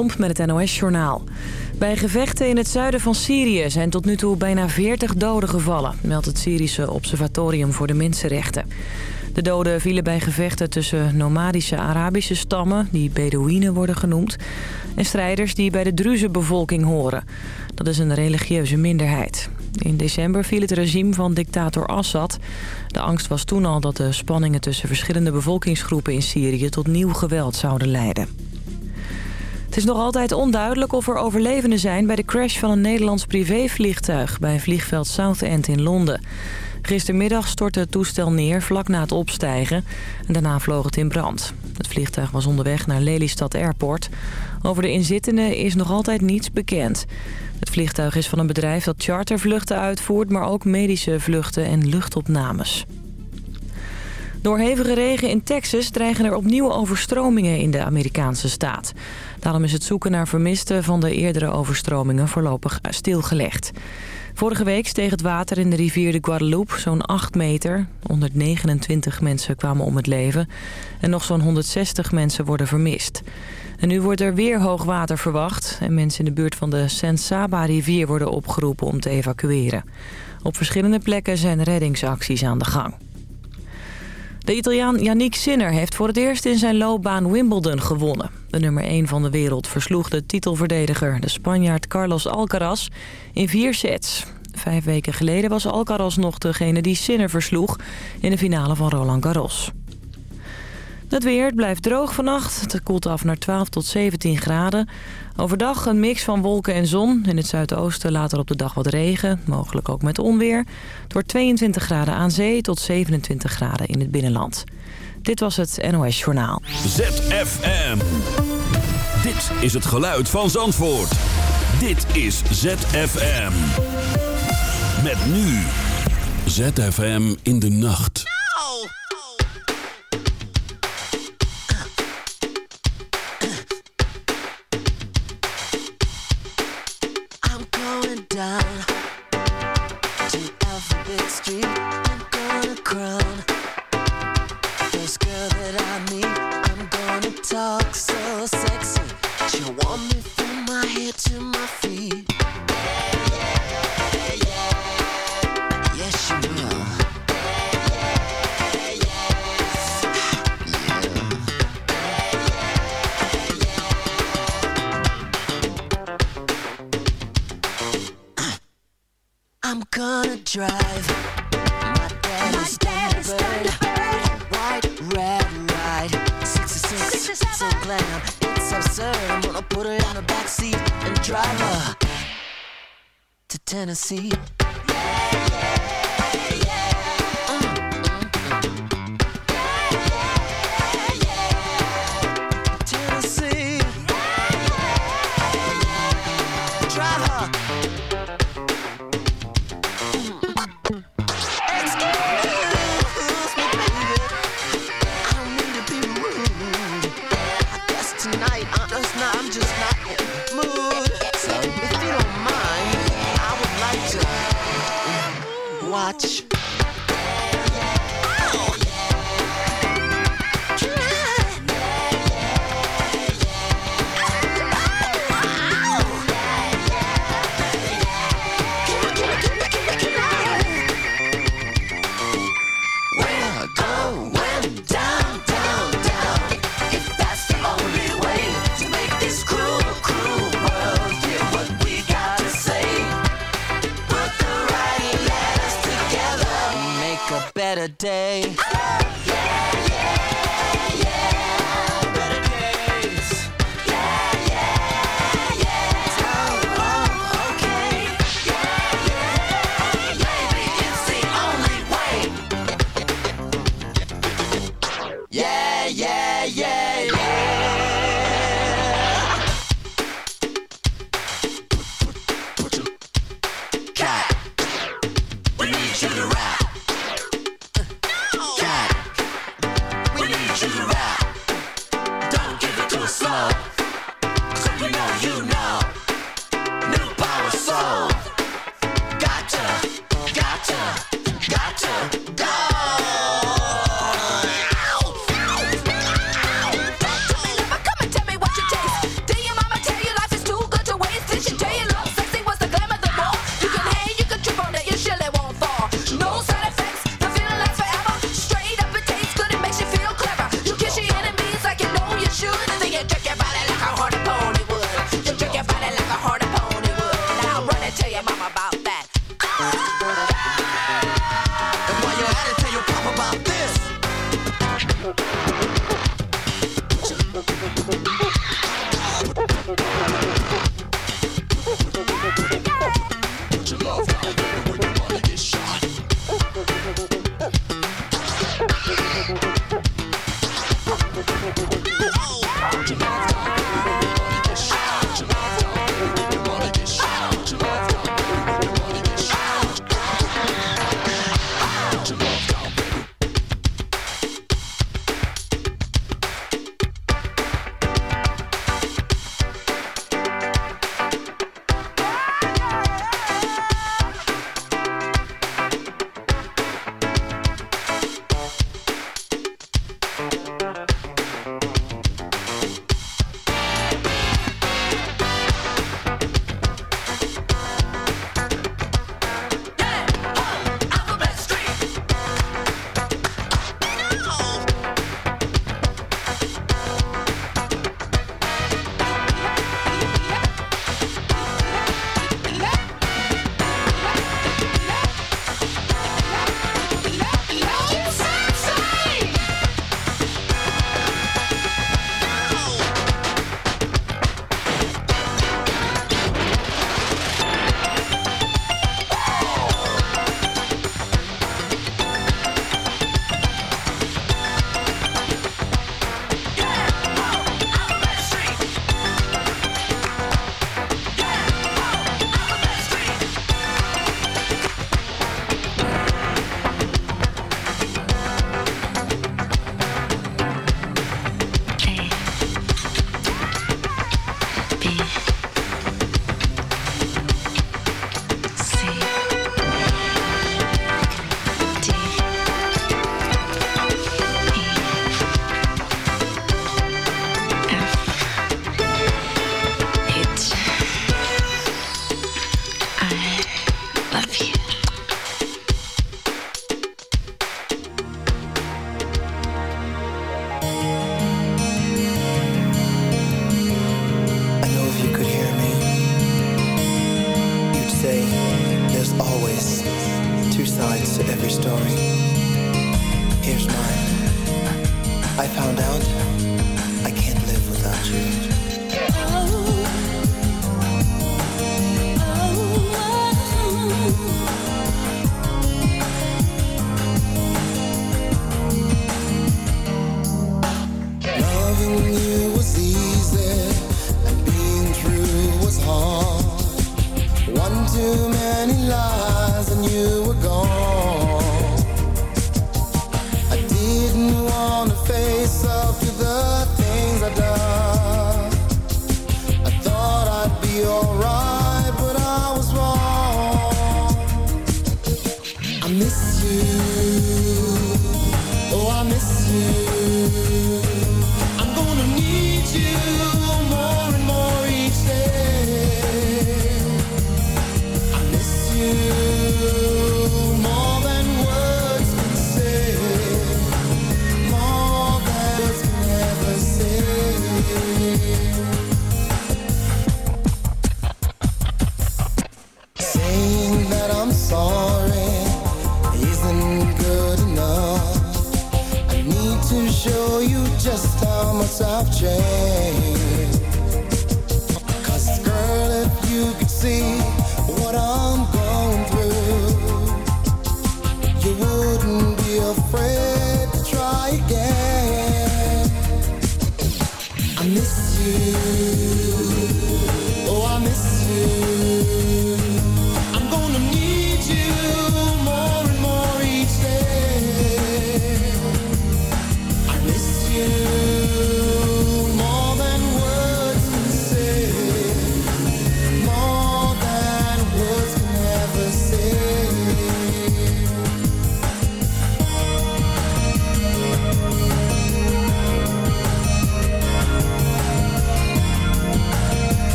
Met het NOS-journaal. Bij gevechten in het zuiden van Syrië zijn tot nu toe bijna 40 doden gevallen... meldt het Syrische Observatorium voor de Mensenrechten. De doden vielen bij gevechten tussen nomadische Arabische stammen... die Bedouinen worden genoemd... en strijders die bij de Druze-bevolking horen. Dat is een religieuze minderheid. In december viel het regime van dictator Assad. De angst was toen al dat de spanningen tussen verschillende bevolkingsgroepen in Syrië... tot nieuw geweld zouden leiden. Het is nog altijd onduidelijk of er overlevenden zijn bij de crash van een Nederlands privévliegtuig bij vliegveld Southend in Londen. Gistermiddag stortte het toestel neer vlak na het opstijgen en daarna vloog het in brand. Het vliegtuig was onderweg naar Lelystad Airport. Over de inzittenden is nog altijd niets bekend. Het vliegtuig is van een bedrijf dat chartervluchten uitvoert, maar ook medische vluchten en luchtopnames. Door hevige regen in Texas dreigen er opnieuw overstromingen in de Amerikaanse staat. Daarom is het zoeken naar vermisten van de eerdere overstromingen voorlopig stilgelegd. Vorige week steeg het water in de rivier de Guadeloupe zo'n 8 meter. 129 mensen kwamen om het leven en nog zo'n 160 mensen worden vermist. En nu wordt er weer hoog water verwacht en mensen in de buurt van de Sensaba-rivier worden opgeroepen om te evacueren. Op verschillende plekken zijn reddingsacties aan de gang. De Italiaan Yannick Sinner heeft voor het eerst in zijn loopbaan Wimbledon gewonnen. De nummer 1 van de wereld versloeg de titelverdediger, de Spanjaard Carlos Alcaraz, in vier sets. Vijf weken geleden was Alcaraz nog degene die Sinner versloeg in de finale van Roland Garros. Het weer blijft droog vannacht. Het koelt af naar 12 tot 17 graden. Overdag een mix van wolken en zon. In het zuidoosten later op de dag wat regen. Mogelijk ook met onweer. Wordt 22 graden aan zee tot 27 graden in het binnenland. Dit was het NOS Journaal. ZFM. Dit is het geluid van Zandvoort. Dit is ZFM. Met nu. ZFM in de nacht. Tennessee.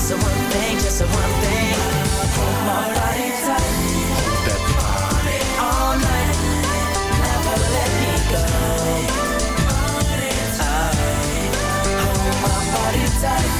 Just a one thing, just a one thing. Hold my body tight. All night. Never let go. Hold my body tight.